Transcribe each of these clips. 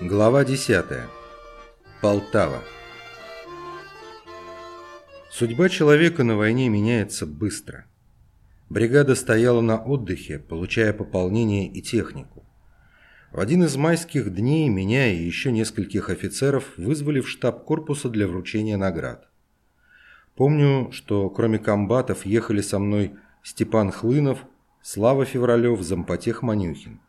Глава 10. Полтава. Судьба человека на войне меняется быстро. Бригада стояла на отдыхе, получая пополнение и технику. В один из майских дней меня и еще нескольких офицеров вызвали в штаб корпуса для вручения наград. Помню, что кроме комбатов ехали со мной Степан Хлынов, Слава Февралев, зампотех Манюхин.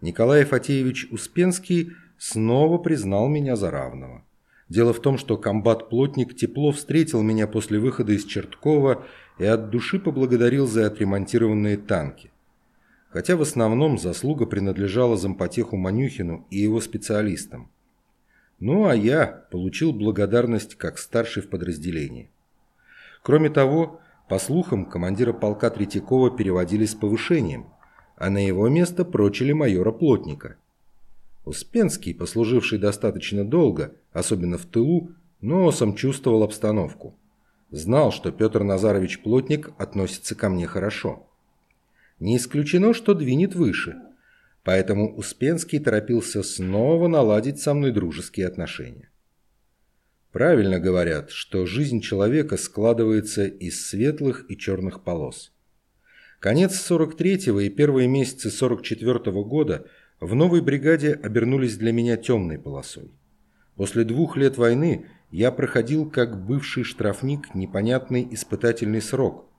Николай Фатеевич Успенский снова признал меня за равного. Дело в том, что комбат-плотник тепло встретил меня после выхода из Черткова и от души поблагодарил за отремонтированные танки. Хотя в основном заслуга принадлежала зампотеху Манюхину и его специалистам. Ну а я получил благодарность как старший в подразделении. Кроме того, по слухам, командира полка Третьякова переводили с повышением – а на его место прочили майора Плотника. Успенский, послуживший достаточно долго, особенно в тылу, носом чувствовал обстановку. Знал, что Петр Назарович Плотник относится ко мне хорошо. Не исключено, что двинет выше, поэтому Успенский торопился снова наладить со мной дружеские отношения. Правильно говорят, что жизнь человека складывается из светлых и черных полос. Конец 43-го и первые месяцы 44-го года в новой бригаде обернулись для меня темной полосой. После двух лет войны я проходил как бывший штрафник непонятный испытательный срок.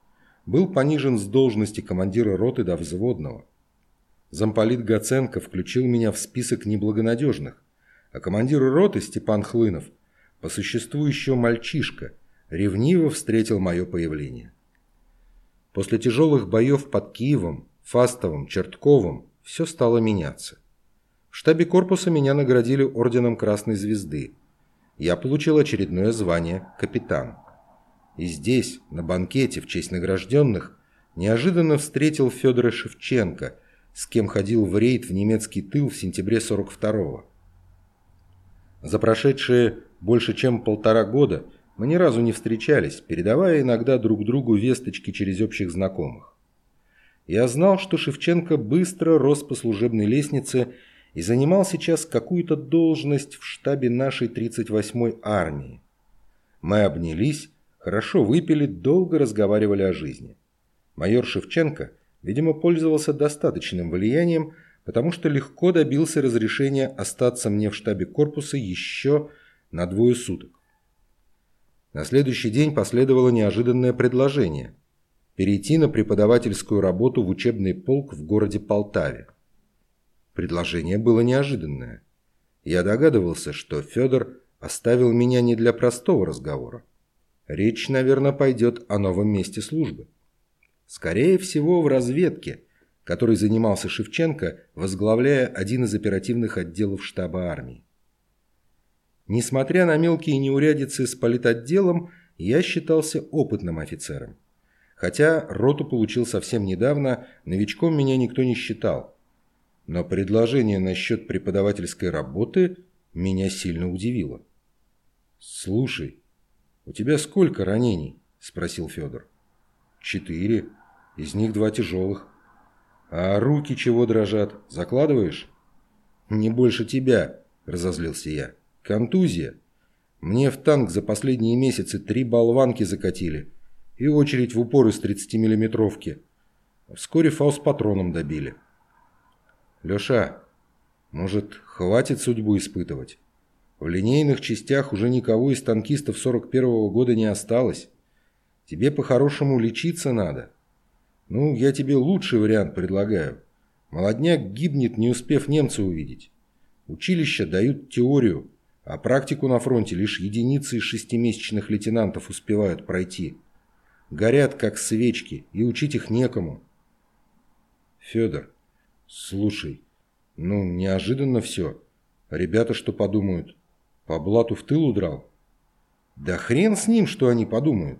Был понижен с должности командира роты до взводного. Замполит Гаценко включил меня в список неблагонадежных, а командир роты Степан Хлынов, по существу еще мальчишка, ревниво встретил мое появление. После тяжелых боев под Киевом, Фастовым, Чертковым все стало меняться. В штабе корпуса меня наградили орденом Красной Звезды. Я получил очередное звание «Капитан». И здесь, на банкете в честь награжденных, неожиданно встретил Федора Шевченко, с кем ходил в рейд в немецкий тыл в сентябре 42-го. За прошедшие больше чем полтора года – мы ни разу не встречались, передавая иногда друг другу весточки через общих знакомых. Я знал, что Шевченко быстро рос по служебной лестнице и занимал сейчас какую-то должность в штабе нашей 38-й армии. Мы обнялись, хорошо выпили, долго разговаривали о жизни. Майор Шевченко, видимо, пользовался достаточным влиянием, потому что легко добился разрешения остаться мне в штабе корпуса еще на двое суток. На следующий день последовало неожиданное предложение – перейти на преподавательскую работу в учебный полк в городе Полтаве. Предложение было неожиданное. Я догадывался, что Федор оставил меня не для простого разговора. Речь, наверное, пойдет о новом месте службы. Скорее всего, в разведке, которой занимался Шевченко, возглавляя один из оперативных отделов штаба армии. Несмотря на мелкие неурядицы с политотделом, я считался опытным офицером. Хотя роту получил совсем недавно, новичком меня никто не считал. Но предложение насчет преподавательской работы меня сильно удивило. «Слушай, у тебя сколько ранений?» – спросил Федор. «Четыре. Из них два тяжелых. А руки чего дрожат? Закладываешь?» «Не больше тебя», – разозлился я. Контузия. Мне в танк за последние месяцы три болванки закатили. И очередь в упор из 30-миллиметровки. Вскоре фаус-патроном добили. Леша, может, хватит судьбу испытывать? В линейных частях уже никого из танкистов 41-го года не осталось. Тебе по-хорошему лечиться надо. Ну, я тебе лучший вариант предлагаю. Молодняк гибнет, не успев немца увидеть. Училища дают теорию, а практику на фронте лишь единицы из шестимесячных лейтенантов успевают пройти. Горят, как свечки, и учить их некому. Федор, слушай, ну, неожиданно все. Ребята что подумают? По блату в тыл удрал? Да хрен с ним, что они подумают.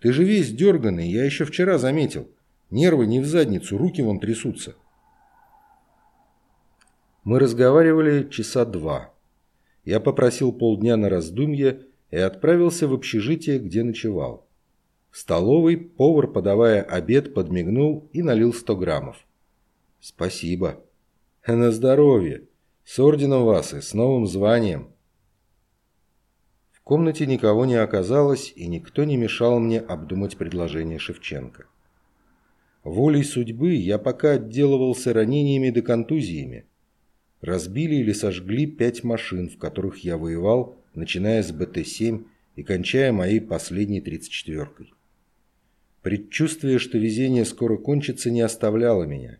Ты же весь дерганный, я еще вчера заметил. Нервы не в задницу, руки вон трясутся. Мы разговаривали часа два я попросил полдня на раздумье и отправился в общежитие, где ночевал. В столовой повар, подавая обед, подмигнул и налил 100 граммов. «Спасибо». «На здоровье. С орденом вас и с новым званием. В комнате никого не оказалось, и никто не мешал мне обдумать предложение Шевченко. Волей судьбы я пока отделывался ранениями да контузиями. Разбили или сожгли пять машин, в которых я воевал, начиная с БТ-7 и кончая моей последней 34-кой. Предчувствие, что везение скоро кончится, не оставляло меня.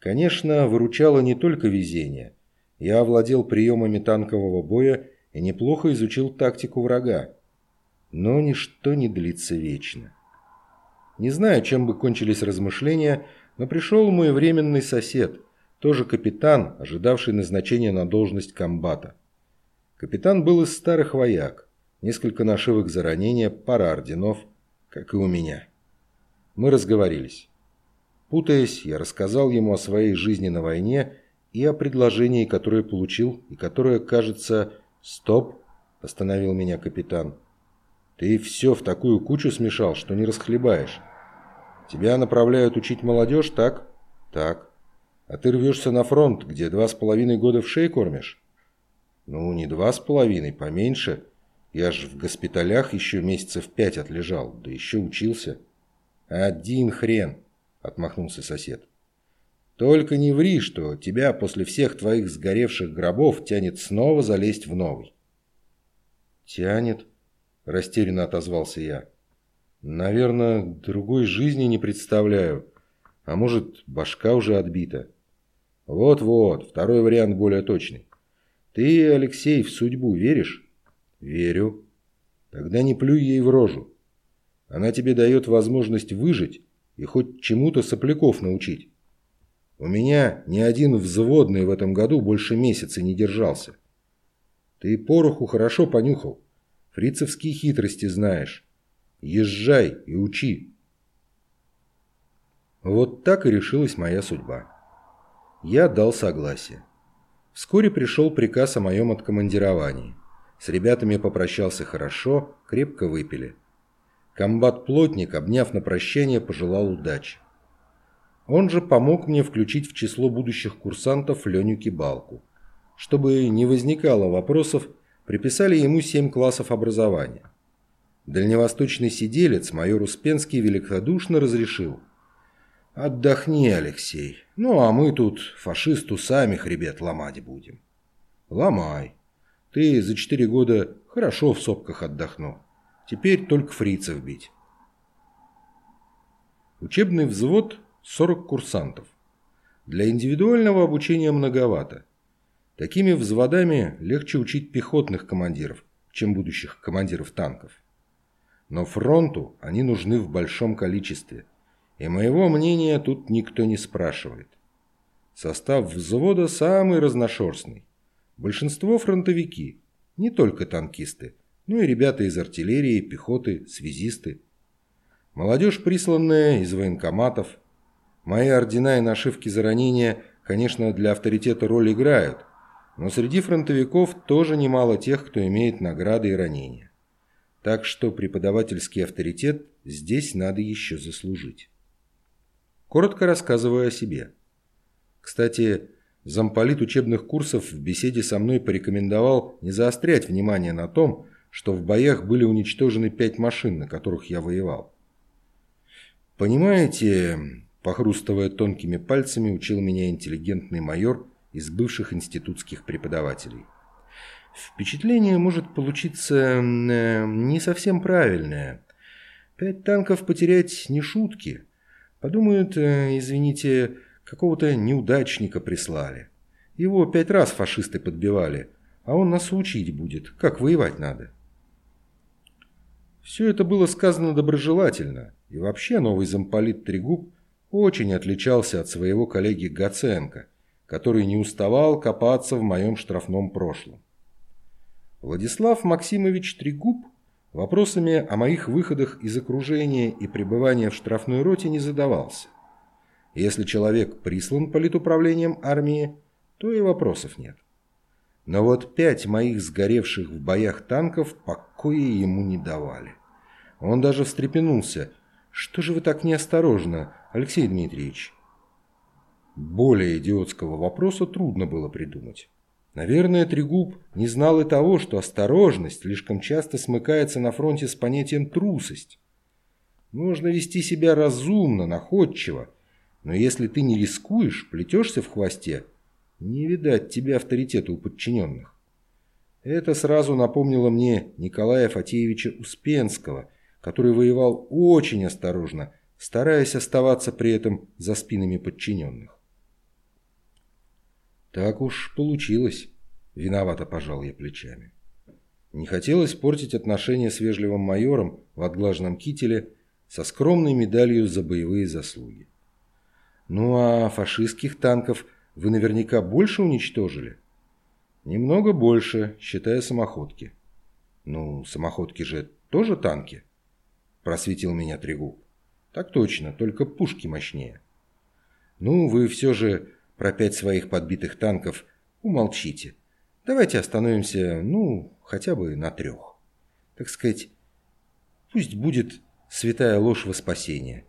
Конечно, выручало не только везение. Я овладел приемами танкового боя и неплохо изучил тактику врага. Но ничто не длится вечно. Не знаю, чем бы кончились размышления, но пришел мой временный сосед, тоже капитан, ожидавший назначения на должность комбата. Капитан был из старых вояк, несколько нашивок за ранения, пара орденов, как и у меня. Мы разговорились. Путаясь, я рассказал ему о своей жизни на войне и о предложении, которое получил, и которое, кажется... «Стоп!» – остановил меня капитан. Ты все в такую кучу смешал, что не расхлебаешь. Тебя направляют учить молодежь, так? Так. А ты рвешься на фронт, где два с половиной года в шее кормишь? Ну, не два с половиной, поменьше. Я ж в госпиталях еще месяцев пять отлежал, да еще учился. Один хрен, отмахнулся сосед. Только не ври, что тебя после всех твоих сгоревших гробов тянет снова залезть в новый. Тянет, – растерянно отозвался я. «Наверное, другой жизни не представляю. А может, башка уже отбита?» «Вот-вот, второй вариант более точный. Ты, Алексей, в судьбу веришь?» «Верю». «Тогда не плюй ей в рожу. Она тебе дает возможность выжить и хоть чему-то сопляков научить. У меня ни один взводный в этом году больше месяца не держался. Ты пороху хорошо понюхал. Фрицевские хитрости знаешь. Езжай и учи. Вот так и решилась моя судьба. Я дал согласие. Вскоре пришел приказ о моем откомандировании. С ребятами попрощался хорошо, крепко выпили. Комбат-плотник, обняв на прощание, пожелал удачи. Он же помог мне включить в число будущих курсантов Леню Кибалку, чтобы не возникало вопросов, приписали ему семь классов образования. Дальневосточный сиделец майор Успенский великодушно разрешил. «Отдохни, Алексей. Ну, а мы тут фашисту сами хребет ломать будем». «Ломай. Ты за четыре года хорошо в сопках отдохнул. Теперь только фрицев бить». Учебный взвод – 40 курсантов. Для индивидуального обучения многовато – Такими взводами легче учить пехотных командиров, чем будущих командиров танков. Но фронту они нужны в большом количестве, и моего мнения тут никто не спрашивает. Состав взвода самый разношерстный. Большинство фронтовики, не только танкисты, но и ребята из артиллерии, пехоты, связисты. Молодежь, присланная из военкоматов. Мои ордена и нашивки за ранения, конечно, для авторитета роль играют – но среди фронтовиков тоже немало тех, кто имеет награды и ранения. Так что преподавательский авторитет здесь надо еще заслужить. Коротко рассказываю о себе. Кстати, замполит учебных курсов в беседе со мной порекомендовал не заострять внимание на том, что в боях были уничтожены пять машин, на которых я воевал. «Понимаете...» – похрустывая тонкими пальцами, учил меня интеллигентный майор – из бывших институтских преподавателей. Впечатление может получиться э, не совсем правильное. Пять танков потерять не шутки. Подумают, э, извините, какого-то неудачника прислали. Его пять раз фашисты подбивали, а он нас учить будет, как воевать надо. Все это было сказано доброжелательно, и вообще новый замполит Трегуб очень отличался от своего коллеги Гаценко – который не уставал копаться в моем штрафном прошлом. Владислав Максимович Трегуб вопросами о моих выходах из окружения и пребывания в штрафной роте не задавался. Если человек прислан политуправлением армии, то и вопросов нет. Но вот пять моих сгоревших в боях танков покоя ему не давали. Он даже встрепенулся. «Что же вы так неосторожно, Алексей Дмитриевич?» Более идиотского вопроса трудно было придумать. Наверное, Трегуб не знал и того, что осторожность слишком часто смыкается на фронте с понятием «трусость». Нужно вести себя разумно, находчиво, но если ты не рискуешь, плетешься в хвосте, не видать тебе авторитета у подчиненных. Это сразу напомнило мне Николая Фатеевича Успенского, который воевал очень осторожно, стараясь оставаться при этом за спинами подчиненных. Так уж получилось. Виновато пожал я плечами. Не хотелось портить отношения с вежливым майором в отглаженном кителе со скромной медалью за боевые заслуги. Ну а фашистских танков вы наверняка больше уничтожили? Немного больше, считая самоходки. Ну, самоходки же тоже танки? Просветил меня Трегуб. Так точно, только пушки мощнее. Ну, вы все же про пять своих подбитых танков умолчите. Давайте остановимся, ну, хотя бы на трех. Так сказать, пусть будет святая ложь во спасение.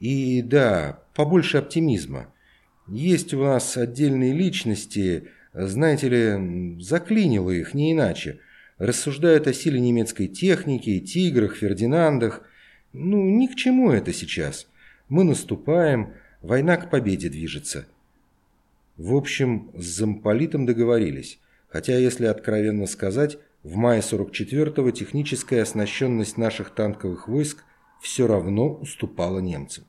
И да, побольше оптимизма. Есть у нас отдельные личности, знаете ли, заклинило их, не иначе. Рассуждают о силе немецкой техники, тиграх, Фердинандах. Ну, ни к чему это сейчас. Мы наступаем, война к победе движется. В общем, с замполитом договорились. Хотя, если откровенно сказать, в мае 44-го техническая оснащенность наших танковых войск все равно уступала немцам.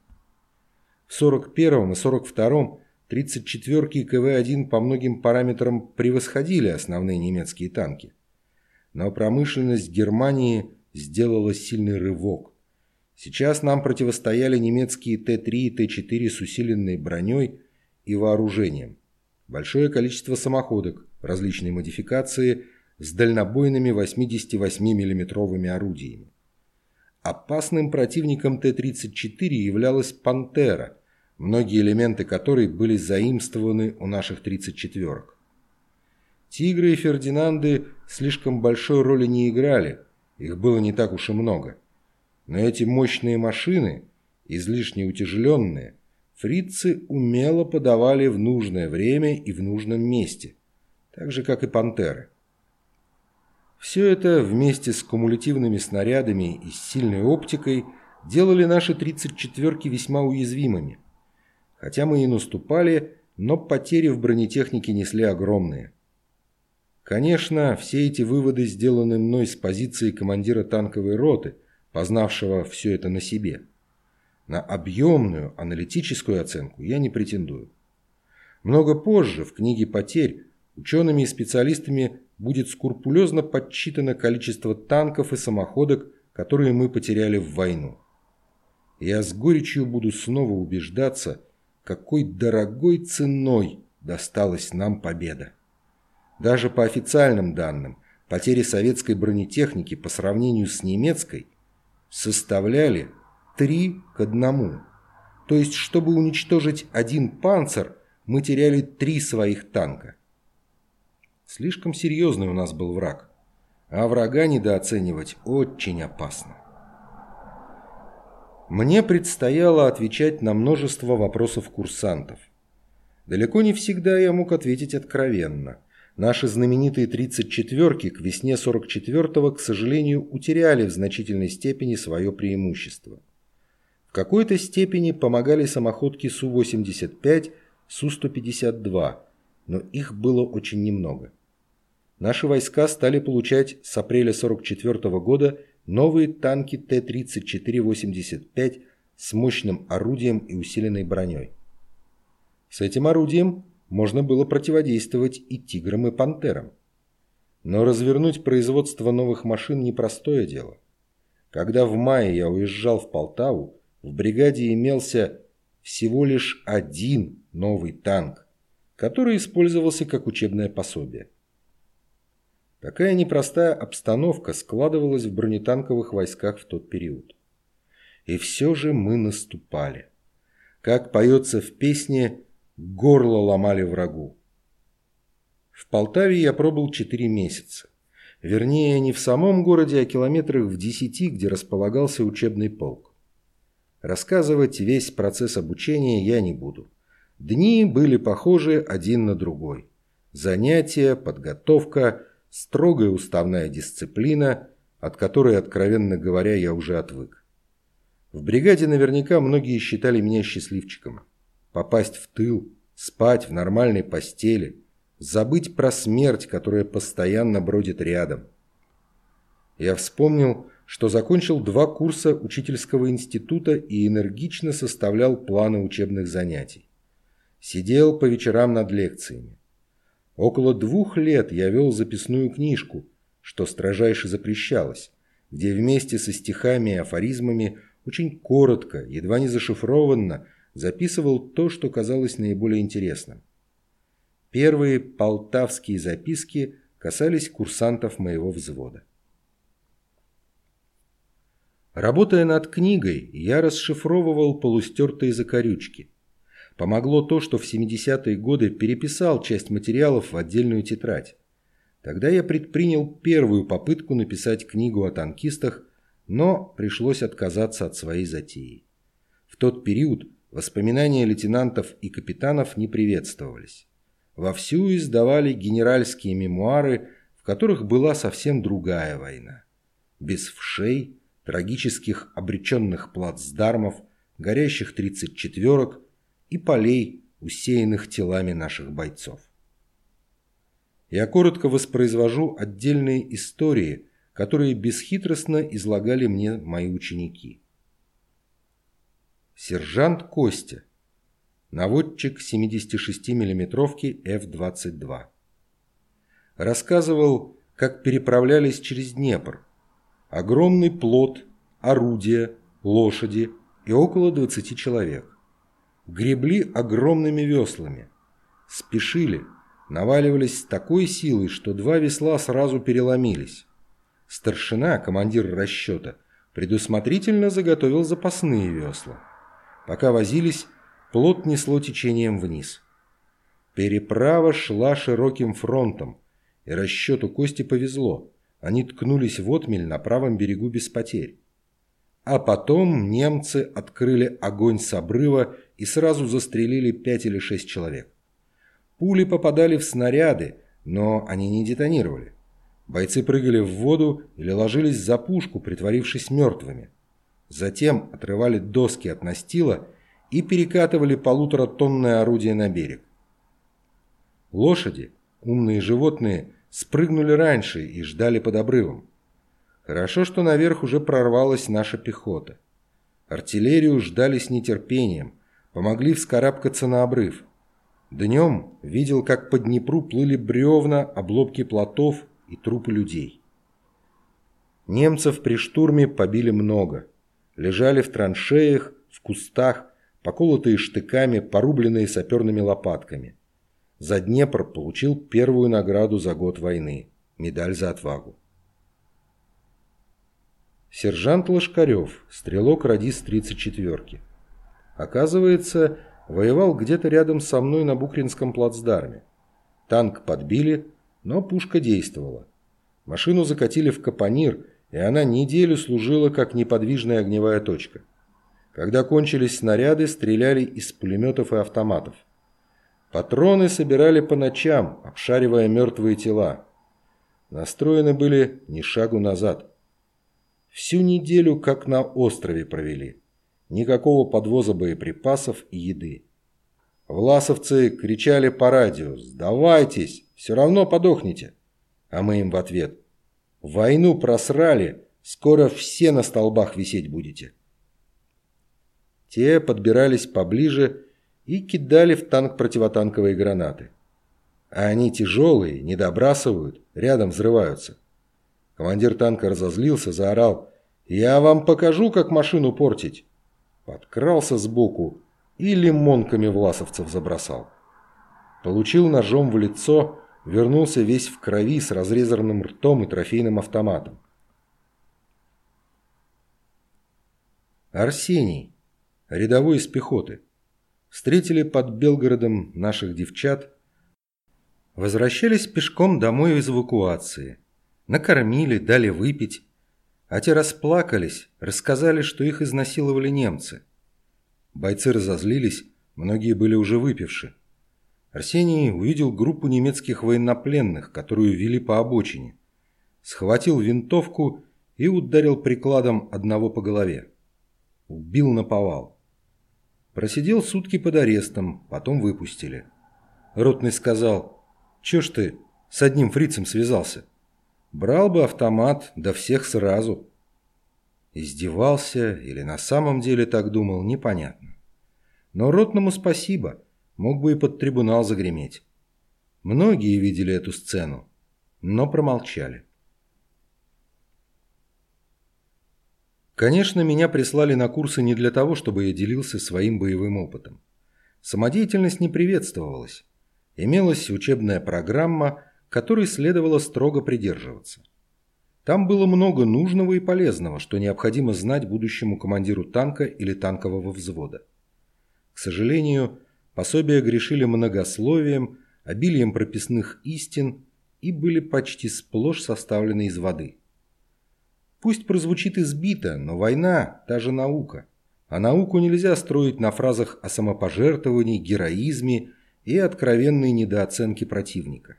В 41-м и 42-м 34-ки КВ-1 по многим параметрам превосходили основные немецкие танки. Но промышленность Германии сделала сильный рывок. Сейчас нам противостояли немецкие Т-3 и Т-4 с усиленной броней и вооружением. Большое количество самоходок различной модификации с дальнобойными 88 миллиметровыми орудиями. Опасным противником Т-34 являлась «Пантера», многие элементы которой были заимствованы у наших 34-ок. «Тигры» и «Фердинанды» слишком большой роли не играли, их было не так уж и много. Но эти мощные машины, излишне утяжеленные, фрицы умело подавали в нужное время и в нужном месте, так же, как и «Пантеры». Все это вместе с кумулятивными снарядами и сильной оптикой делали наши 34-ки весьма уязвимыми. Хотя мы и наступали, но потери в бронетехнике несли огромные. Конечно, все эти выводы сделаны мной с позиции командира танковой роты, познавшего все это на себе. На объемную аналитическую оценку я не претендую. Много позже, в книге «Потерь», учеными и специалистами будет скрупулезно подсчитано количество танков и самоходок, которые мы потеряли в войну. Я с горечью буду снова убеждаться, какой дорогой ценой досталась нам победа. Даже по официальным данным, потери советской бронетехники по сравнению с немецкой составляли 3 к 1. То есть, чтобы уничтожить один «Панцер», мы теряли три своих танка. Слишком серьезный у нас был враг. А врага недооценивать очень опасно. Мне предстояло отвечать на множество вопросов курсантов. Далеко не всегда я мог ответить откровенно. Наши знаменитые 34-ки к весне 44-го, к сожалению, утеряли в значительной степени свое преимущество. В какой-то степени помогали самоходки Су-85, Су-152, но их было очень немного наши войска стали получать с апреля 1944 года новые танки Т-34-85 с мощным орудием и усиленной броней. С этим орудием можно было противодействовать и «Тиграм», и «Пантерам». Но развернуть производство новых машин – непростое дело. Когда в мае я уезжал в Полтаву, в бригаде имелся всего лишь один новый танк, который использовался как учебное пособие. Такая непростая обстановка складывалась в бронетанковых войсках в тот период. И все же мы наступали. Как поется в песне «Горло ломали врагу». В Полтаве я пробыл 4 месяца. Вернее, не в самом городе, а километрах в десяти, где располагался учебный полк. Рассказывать весь процесс обучения я не буду. Дни были похожи один на другой. Занятия, подготовка, строгая уставная дисциплина, от которой, откровенно говоря, я уже отвык. В бригаде наверняка многие считали меня счастливчиком. Попасть в тыл, спать в нормальной постели, забыть про смерть, которая постоянно бродит рядом. Я вспомнил, что закончил два курса учительского института и энергично составлял планы учебных занятий. Сидел по вечерам над лекциями. Около двух лет я вел записную книжку, что строжайше запрещалось, где вместе со стихами и афоризмами очень коротко, едва не зашифрованно, записывал то, что казалось наиболее интересным. Первые полтавские записки касались курсантов моего взвода. Работая над книгой, я расшифровывал полустертые закорючки. Помогло то, что в 70-е годы переписал часть материалов в отдельную тетрадь. Тогда я предпринял первую попытку написать книгу о танкистах, но пришлось отказаться от своей затеи. В тот период воспоминания лейтенантов и капитанов не приветствовались. Вовсю издавали генеральские мемуары, в которых была совсем другая война. Без вшей, трагических обреченных плацдармов, горящих тридцать четверок и полей, усеянных телами наших бойцов. Я коротко воспроизвожу отдельные истории, которые бесхитростно излагали мне мои ученики. Сержант Костя. Наводчик 76 миллиметровки F-22. Рассказывал, как переправлялись через Днепр, огромный плот, орудия, лошади и около 20 человек. Гребли огромными веслами. Спешили, наваливались с такой силой, что два весла сразу переломились. Старшина, командир расчета, предусмотрительно заготовил запасные весла. Пока возились, плот несло течением вниз. Переправа шла широким фронтом, и расчету Кости повезло. Они ткнулись в отмель на правом берегу без потерь. А потом немцы открыли огонь с обрыва и сразу застрелили пять или шесть человек. Пули попадали в снаряды, но они не детонировали. Бойцы прыгали в воду или ложились за пушку, притворившись мертвыми. Затем отрывали доски от настила и перекатывали полуторатонное орудие на берег. Лошади, умные животные, спрыгнули раньше и ждали под обрывом. Хорошо, что наверх уже прорвалась наша пехота. Артиллерию ждали с нетерпением, помогли вскарабкаться на обрыв. Днем видел, как по Днепру плыли бревна, обломки плотов и трупы людей. Немцев при штурме побили много. Лежали в траншеях, в кустах, поколотые штыками, порубленные саперными лопатками – за Днепр получил первую награду за год войны – медаль за отвагу. Сержант Лошкарев, стрелок-радист 34-ки. Оказывается, воевал где-то рядом со мной на Букринском плацдарме. Танк подбили, но пушка действовала. Машину закатили в капонир, и она неделю служила как неподвижная огневая точка. Когда кончились снаряды, стреляли из пулеметов и автоматов. Патроны собирали по ночам, обшаривая мертвые тела. Настроены были ни шагу назад. Всю неделю как на острове провели. Никакого подвоза боеприпасов и еды. Власовцы кричали по радио «Сдавайтесь, все равно подохнете!» А мы им в ответ «Войну просрали, скоро все на столбах висеть будете!» Те подбирались поближе и кидали в танк противотанковые гранаты. А они тяжелые, не добрасывают, рядом взрываются. Командир танка разозлился, заорал «Я вам покажу, как машину портить!» Подкрался сбоку и лимонками власовцев забросал. Получил ножом в лицо, вернулся весь в крови с разрезанным ртом и трофейным автоматом. Арсений, рядовой из пехоты. Встретили под Белгородом наших девчат. Возвращались пешком домой из эвакуации. Накормили, дали выпить. А те расплакались, рассказали, что их изнасиловали немцы. Бойцы разозлились, Многие были уже выпивши. Арсений увидел группу немецких военнопленных, которую вели по обочине. Схватил винтовку и ударил прикладом одного по голове. Убил на повал. Просидел сутки под арестом, потом выпустили. Ротный сказал, «Чё ж ты с одним фрицем связался? Брал бы автомат, да всех сразу». Издевался или на самом деле так думал, непонятно. Но Ротному спасибо, мог бы и под трибунал загреметь. Многие видели эту сцену, но промолчали. Конечно, меня прислали на курсы не для того, чтобы я делился своим боевым опытом. Самодеятельность не приветствовалась. Имелась учебная программа, которой следовало строго придерживаться. Там было много нужного и полезного, что необходимо знать будущему командиру танка или танкового взвода. К сожалению, пособия грешили многословием, обилием прописных истин и были почти сплошь составлены из воды. Пусть прозвучит избито, но война – та же наука. А науку нельзя строить на фразах о самопожертвовании, героизме и откровенной недооценке противника.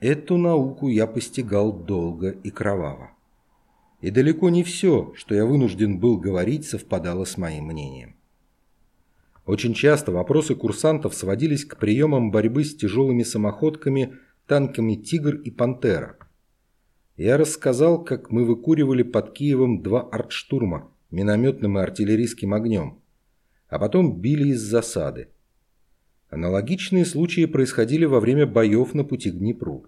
Эту науку я постигал долго и кроваво. И далеко не все, что я вынужден был говорить, совпадало с моим мнением. Очень часто вопросы курсантов сводились к приемам борьбы с тяжелыми самоходками, танками «Тигр» и «Пантера». Я рассказал, как мы выкуривали под Киевом два артштурма минометным и артиллерийским огнем, а потом били из засады. Аналогичные случаи происходили во время боев на пути к Днепру.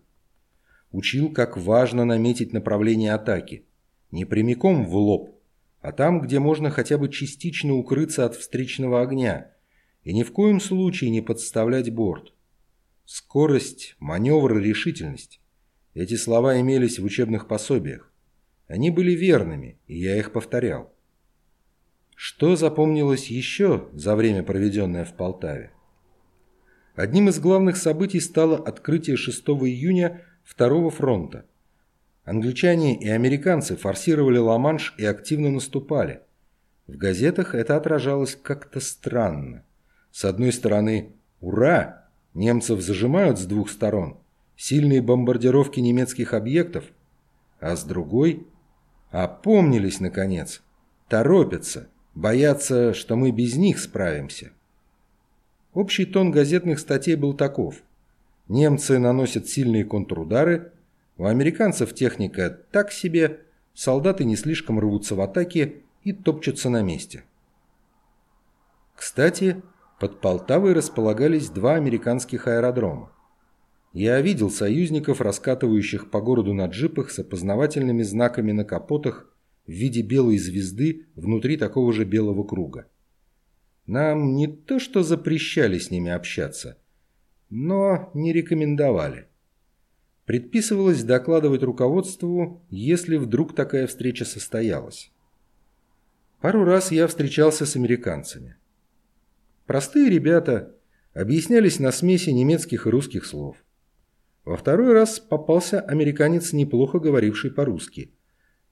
Учил, как важно наметить направление атаки. Не прямиком в лоб, а там, где можно хотя бы частично укрыться от встречного огня, и ни в коем случае не подставлять борт. Скорость, маневр, решительность. Эти слова имелись в учебных пособиях. Они были верными, и я их повторял. Что запомнилось еще за время, проведенное в Полтаве? Одним из главных событий стало открытие 6 июня Второго фронта. Англичане и американцы форсировали Ла-Манш и активно наступали. В газетах это отражалось как-то странно. С одной стороны, ура, немцев зажимают с двух сторон, сильные бомбардировки немецких объектов, а с другой, опомнились наконец, торопятся, боятся, что мы без них справимся. Общий тон газетных статей был таков. Немцы наносят сильные контрудары, у американцев техника так себе, солдаты не слишком рвутся в атаке и топчутся на месте. Кстати, под Полтавой располагались два американских аэродрома. Я видел союзников, раскатывающих по городу на джипах с опознавательными знаками на капотах в виде белой звезды внутри такого же белого круга. Нам не то что запрещали с ними общаться, но не рекомендовали. Предписывалось докладывать руководству, если вдруг такая встреча состоялась. Пару раз я встречался с американцами. Простые ребята объяснялись на смеси немецких и русских слов. Во второй раз попался американец, неплохо говоривший по-русски.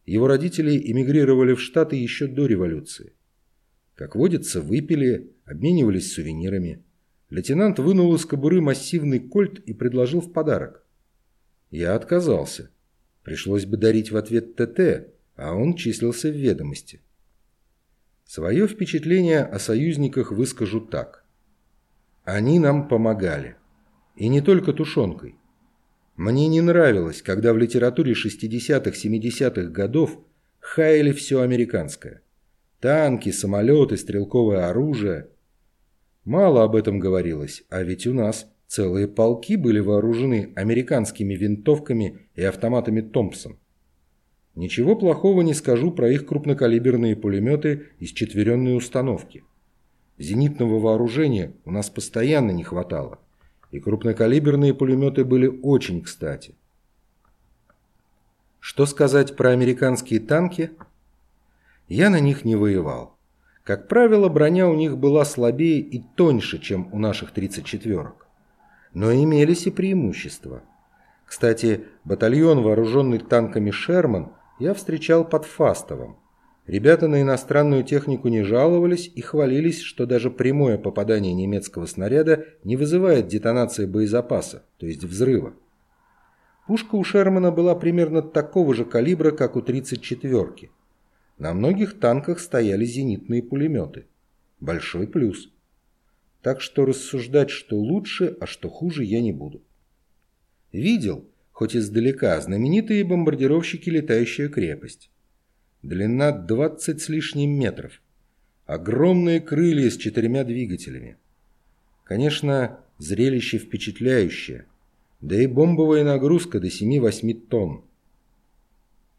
Его родители эмигрировали в Штаты еще до революции. Как водится, выпили, обменивались сувенирами. Лейтенант вынул из кобуры массивный кольт и предложил в подарок. Я отказался. Пришлось бы дарить в ответ ТТ, а он числился в ведомости. Свое впечатление о союзниках выскажу так. Они нам помогали. И не только тушенкой. Мне не нравилось, когда в литературе 60-70-х годов хаяли все американское. Танки, самолеты, стрелковое оружие. Мало об этом говорилось, а ведь у нас целые полки были вооружены американскими винтовками и автоматами Томпсон. Ничего плохого не скажу про их крупнокалиберные пулеметы из четверенной установки. Зенитного вооружения у нас постоянно не хватало, и крупнокалиберные пулеметы были очень кстати. Что сказать про американские танки – я на них не воевал. Как правило, броня у них была слабее и тоньше, чем у наших 34-ок. Но имелись и преимущества. Кстати, батальон, вооруженный танками «Шерман», я встречал под Фастовым. Ребята на иностранную технику не жаловались и хвалились, что даже прямое попадание немецкого снаряда не вызывает детонации боезапаса, то есть взрыва. Пушка у Шермана была примерно такого же калибра, как у 34-ки. На многих танках стояли зенитные пулеметы. Большой плюс. Так что рассуждать, что лучше, а что хуже, я не буду. Видел, хоть издалека, знаменитые бомбардировщики «Летающая крепость». Длина 20 с лишним метров. Огромные крылья с четырьмя двигателями. Конечно, зрелище впечатляющее. Да и бомбовая нагрузка до 7-8 тонн.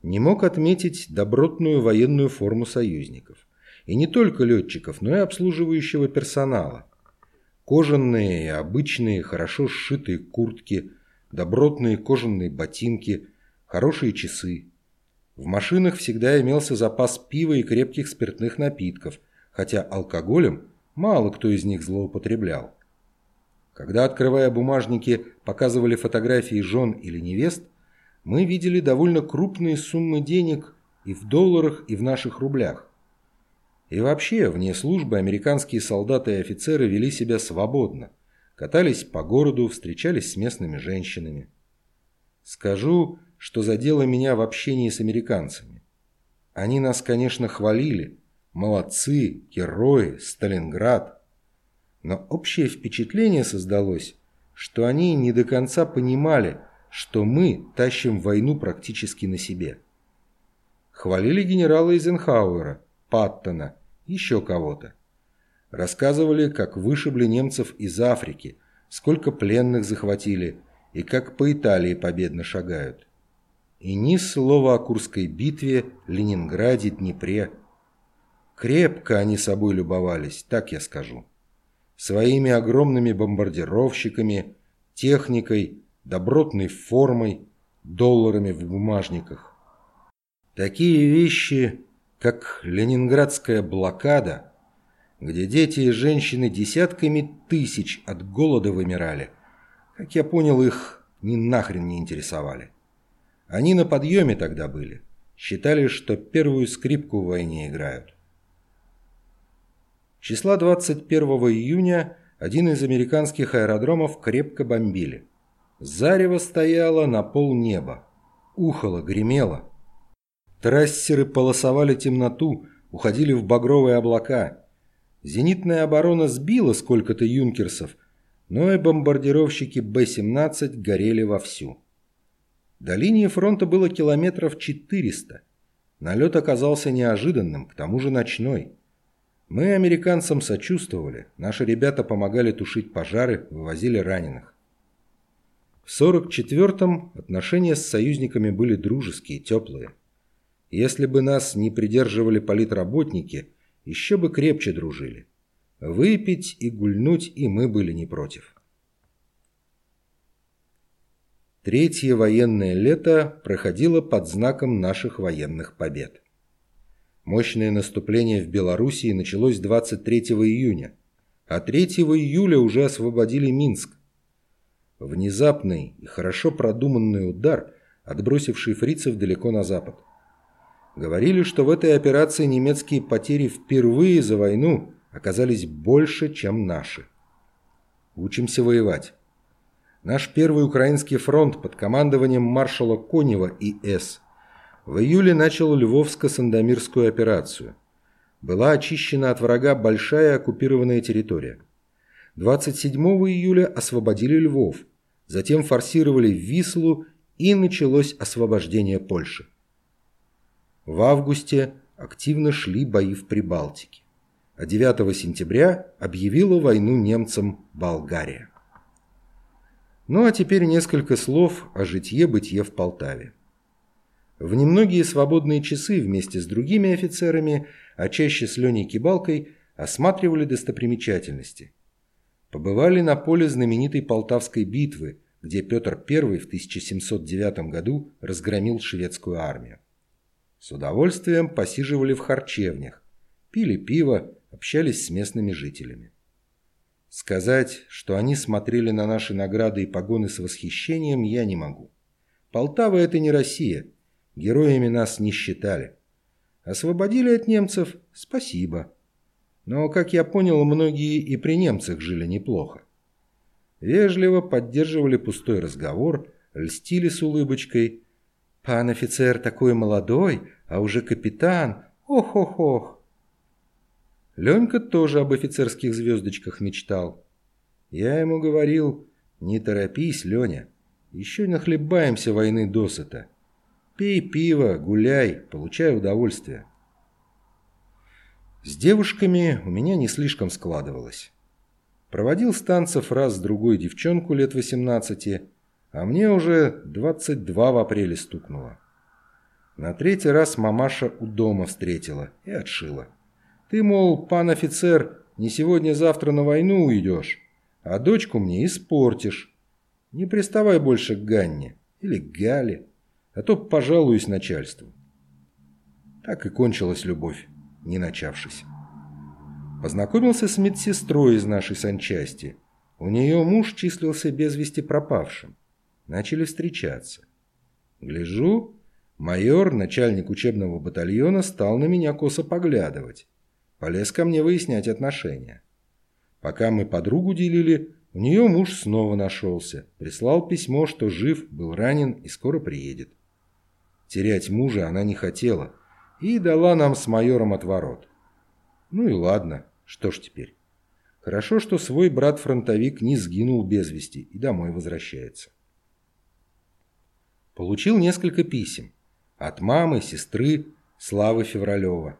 Не мог отметить добротную военную форму союзников. И не только летчиков, но и обслуживающего персонала. Кожаные и обычные, хорошо сшитые куртки, добротные кожаные ботинки, хорошие часы. В машинах всегда имелся запас пива и крепких спиртных напитков, хотя алкоголем мало кто из них злоупотреблял. Когда, открывая бумажники, показывали фотографии жен или невест, мы видели довольно крупные суммы денег и в долларах, и в наших рублях. И вообще, вне службы американские солдаты и офицеры вели себя свободно, катались по городу, встречались с местными женщинами. Скажу, что задело меня в общении с американцами. Они нас, конечно, хвалили. Молодцы, герои, Сталинград. Но общее впечатление создалось, что они не до конца понимали, что мы тащим войну практически на себе. Хвалили генерала Эйзенхауэра, Паттона, еще кого-то. Рассказывали, как вышибли немцев из Африки, сколько пленных захватили и как по Италии победно шагают. И ни слова о Курской битве, Ленинграде, Днепре. Крепко они собой любовались, так я скажу. Своими огромными бомбардировщиками, техникой, добротной формой, долларами в бумажниках. Такие вещи, как ленинградская блокада, где дети и женщины десятками тысяч от голода вымирали, как я понял, их ни нахрен не интересовали. Они на подъеме тогда были. Считали, что первую скрипку в войне играют. Числа 21 июня один из американских аэродромов крепко бомбили. Зарево стояло на полнеба. Ухало, гремело. Трассеры полосовали темноту, уходили в багровые облака. Зенитная оборона сбила сколько-то юнкерсов, но и бомбардировщики Б-17 горели вовсю. До линии фронта было километров 400. Налет оказался неожиданным, к тому же ночной. Мы американцам сочувствовали, наши ребята помогали тушить пожары, вывозили раненых. В 44-м отношения с союзниками были дружеские, теплые. Если бы нас не придерживали политработники, еще бы крепче дружили. Выпить и гульнуть и мы были не против. Третье военное лето проходило под знаком наших военных побед. Мощное наступление в Белоруссии началось 23 июня, а 3 июля уже освободили Минск. Внезапный и хорошо продуманный удар, отбросивший фрицев далеко на запад. Говорили, что в этой операции немецкие потери впервые за войну оказались больше, чем наши. Учимся воевать. Наш первый украинский фронт под командованием маршала Конева и С. в июле начал Львовско-Сандомирскую операцию. Была очищена от врага большая оккупированная территория. 27 июля освободили Львов, затем форсировали Вислу и началось освобождение Польши. В августе активно шли бои в Прибалтике, а 9 сентября объявила войну немцам Болгария. Ну а теперь несколько слов о житье-бытие в Полтаве. В немногие свободные часы вместе с другими офицерами, а чаще с Леней Кибалкой, осматривали достопримечательности. Побывали на поле знаменитой Полтавской битвы, где Петр I в 1709 году разгромил шведскую армию. С удовольствием посиживали в харчевнях, пили пиво, общались с местными жителями. Сказать, что они смотрели на наши награды и погоны с восхищением, я не могу. Полтава – это не Россия. Героями нас не считали. Освободили от немцев – спасибо. Но, как я понял, многие и при немцах жили неплохо. Вежливо поддерживали пустой разговор, льстили с улыбочкой. «Пан офицер такой молодой, а уже капитан! Ох-ох-ох!» Ленька тоже об офицерских звездочках мечтал. Я ему говорил, не торопись, Леня, еще нахлебаемся войны досыта. Пей пиво, гуляй, получай удовольствие. С девушками у меня не слишком складывалось. Проводил станцев раз с другой девчонку лет 18, а мне уже 22 в апреле стукнуло. На третий раз мамаша у дома встретила и отшила. Ты, мол, пан офицер, не сегодня-завтра на войну уйдешь, а дочку мне испортишь. Не приставай больше к Ганне или к Гале, а то пожалуюсь начальству. Так и кончилась любовь, не начавшись. Познакомился с медсестрой из нашей санчасти. У нее муж числился без вести пропавшим. Начали встречаться. Гляжу, майор, начальник учебного батальона, стал на меня косо поглядывать. Полез ко мне выяснять отношения. Пока мы подругу делили, у нее муж снова нашелся. Прислал письмо, что жив, был ранен и скоро приедет. Терять мужа она не хотела и дала нам с майором отворот. Ну и ладно, что ж теперь. Хорошо, что свой брат-фронтовик не сгинул без вести и домой возвращается. Получил несколько писем. От мамы, сестры, Славы Февралева.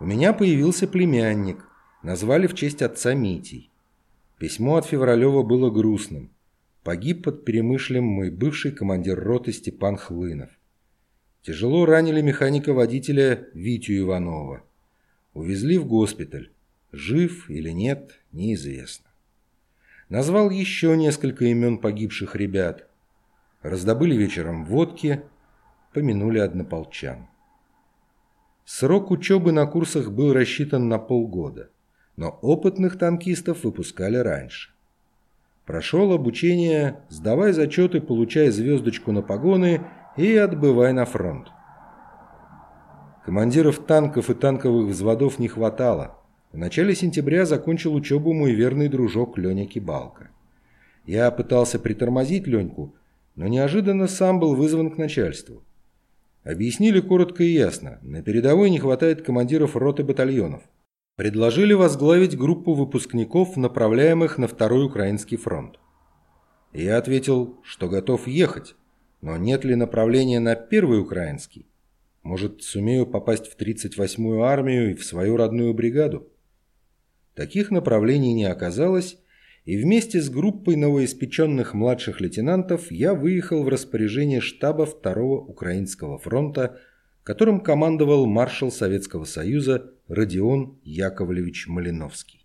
У меня появился племянник. Назвали в честь отца Митей. Письмо от Февралева было грустным. Погиб под Перемышлем мой бывший командир роты Степан Хлынов. Тяжело ранили механика-водителя Витю Иванова. Увезли в госпиталь. Жив или нет, неизвестно. Назвал еще несколько имен погибших ребят. Раздобыли вечером водки, помянули однополчан. Срок учебы на курсах был рассчитан на полгода, но опытных танкистов выпускали раньше. Прошел обучение, сдавай зачеты, получай звездочку на погоны и отбывай на фронт. Командиров танков и танковых взводов не хватало. В начале сентября закончил учебу мой верный дружок Леня Кибалка. Я пытался притормозить Леньку, но неожиданно сам был вызван к начальству. Объяснили коротко и ясно. На передовой не хватает командиров рот и батальонов. Предложили возглавить группу выпускников, направляемых на Второй Украинский фронт. Я ответил, что готов ехать, но нет ли направления на Первый Украинский? Может, сумею попасть в 38-ю армию и в свою родную бригаду? Таких направлений не оказалось, и вместе с группой новоиспеченных младших лейтенантов я выехал в распоряжение штаба Второго Украинского фронта, которым командовал маршал Советского Союза Родион Яковлевич Малиновский.